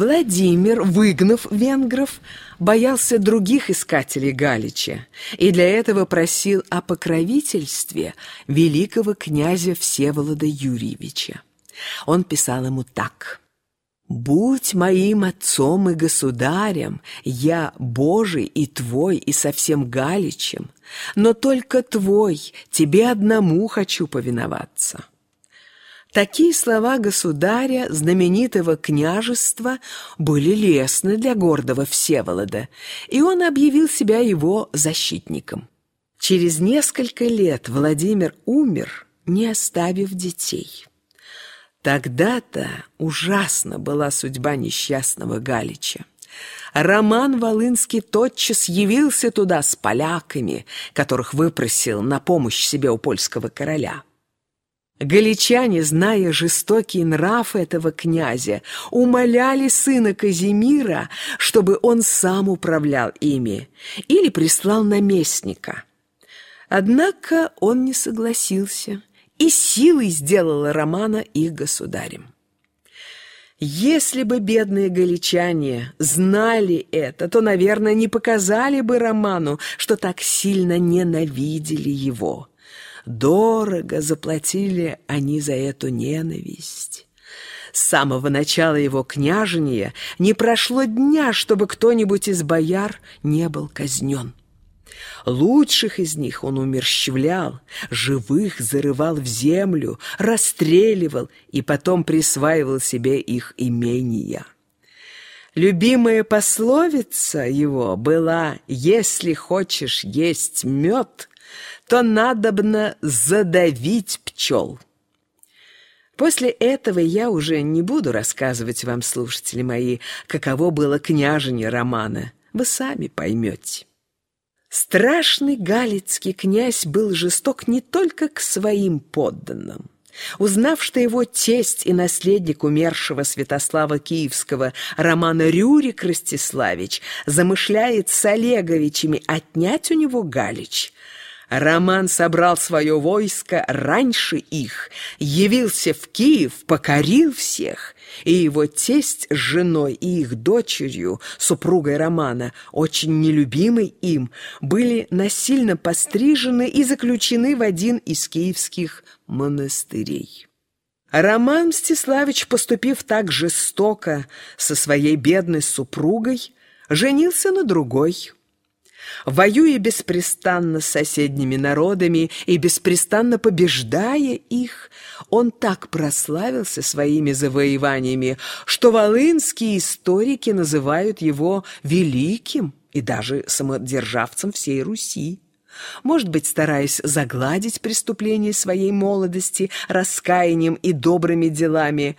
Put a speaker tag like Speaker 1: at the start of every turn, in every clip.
Speaker 1: Владимир, выгнав венгров, боялся других искателей Галича и для этого просил о покровительстве великого князя Всеволода Юрьевича. Он писал ему так. «Будь моим отцом и государем, я Божий и твой, и совсем Галичем, но только твой, тебе одному хочу повиноваться». Такие слова государя знаменитого княжества были лестны для гордого Всеволода, и он объявил себя его защитником. Через несколько лет Владимир умер, не оставив детей. Тогда-то ужасна была судьба несчастного Галича. Роман Волынский тотчас явился туда с поляками, которых выпросил на помощь себе у польского короля. Галичане, зная жестокий нрав этого князя, умоляли сына Казимира, чтобы он сам управлял ими или прислал наместника. Однако он не согласился и силой сделал Романа их государем. Если бы бедные галичане знали это, то, наверное, не показали бы Роману, что так сильно ненавидели его. Дорого заплатили они за эту ненависть. С самого начала его княжения не прошло дня, чтобы кто-нибудь из бояр не был казнен. Лучших из них он умерщвлял, живых зарывал в землю, расстреливал и потом присваивал себе их имения. Любимая пословица его была «Если хочешь есть мед, то надобно задавить пчел». После этого я уже не буду рассказывать вам, слушатели мои, каково было княжение Романа. Вы сами поймете. Страшный галицкий князь был жесток не только к своим подданным. Узнав, что его тесть и наследник умершего Святослава Киевского Романа Рюрик Ростиславич замышляет с Олеговичами отнять у него Галич, Роман собрал свое войско раньше их, явился в Киев, покорил всех, и его тесть с женой и их дочерью, супругой Романа, очень нелюбимой им, были насильно пострижены и заключены в один из киевских монастырей. Роман Мстиславич, поступив так жестоко со своей бедной супругой, женился на другой – воюя беспрестанно с соседними народами и беспрестанно побеждая их, он так прославился своими завоеваниями, что волынские историки называют его великим и даже самодержавцем всей Руси. Может быть, стараясь загладить преступления своей молодости раскаянием и добрыми делами,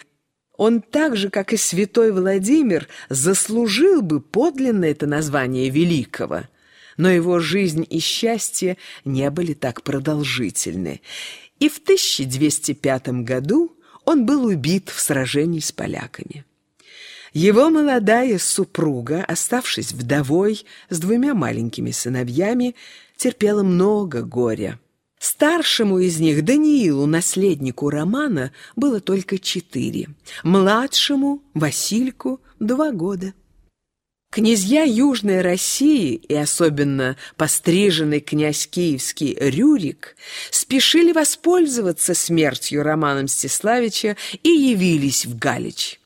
Speaker 1: он так же, как и святой Владимир, заслужил бы подлинно это название великого – но его жизнь и счастье не были так продолжительны, и в 1205 году он был убит в сражении с поляками. Его молодая супруга, оставшись вдовой с двумя маленькими сыновьями, терпела много горя. Старшему из них, Даниилу, наследнику Романа, было только четыре, младшему, Васильку, два года. Князья Южной России и особенно постриженный князь Киевский Рюрик спешили воспользоваться смертью Романа Мстиславича и явились в Галич.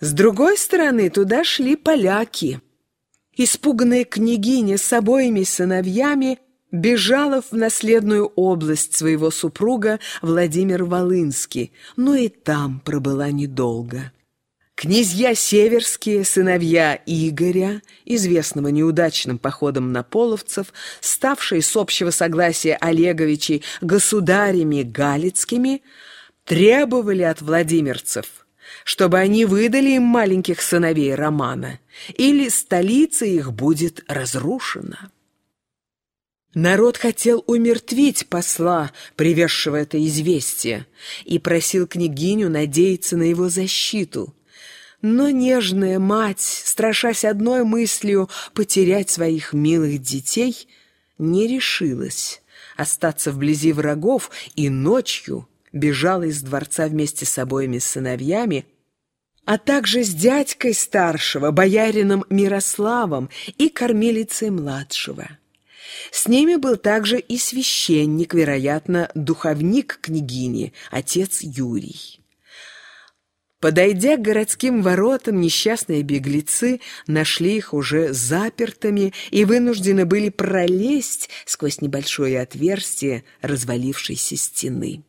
Speaker 1: С другой стороны туда шли поляки. Испуганная княгиня с обоими сыновьями бежала в наследную область своего супруга Владимир Волынский, но и там пробыла недолго. Князья Северские, сыновья Игоря, известного неудачным походом на половцев, ставшие с общего согласия Олеговичей государями галицкими, требовали от владимирцев, чтобы они выдали им маленьких сыновей Романа, или столица их будет разрушена. Народ хотел умертвить посла, привезшего это известие, и просил княгиню надеяться на его защиту – но нежная мать, страшась одной мыслью потерять своих милых детей, не решилась остаться вблизи врагов и ночью бежала из дворца вместе с обоими сыновьями, а также с дядькой старшего, боярином Мирославом и кормилицей младшего. С ними был также и священник, вероятно, духовник княгини, отец Юрий. Подойдя к городским воротам, несчастные беглецы нашли их уже запертыми и вынуждены были пролезть сквозь небольшое отверстие развалившейся стены.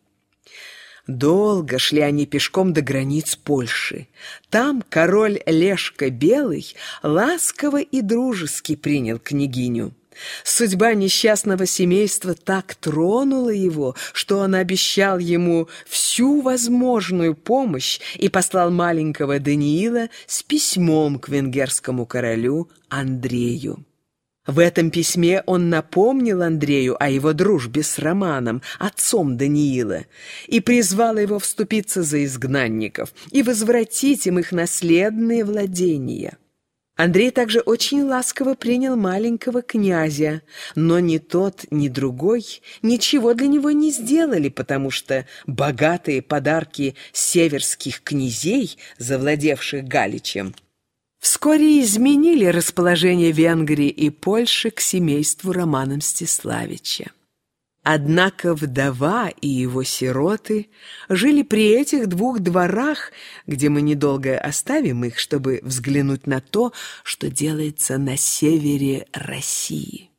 Speaker 1: Долго шли они пешком до границ Польши. Там король Лешка Белый ласково и дружески принял княгиню. Судьба несчастного семейства так тронула его, что он обещал ему всю возможную помощь и послал маленького Даниила с письмом к венгерскому королю Андрею. В этом письме он напомнил Андрею о его дружбе с Романом, отцом Даниила, и призвал его вступиться за изгнанников и возвратить им их наследные владения. Андрей также очень ласково принял маленького князя, но ни тот, ни другой ничего для него не сделали, потому что богатые подарки северских князей, завладевших Галичем, вскоре изменили расположение Венгрии и Польши к семейству Романа Мстиславича. Однако вдова и его сироты жили при этих двух дворах, где мы недолго оставим их, чтобы взглянуть на то, что делается на севере России.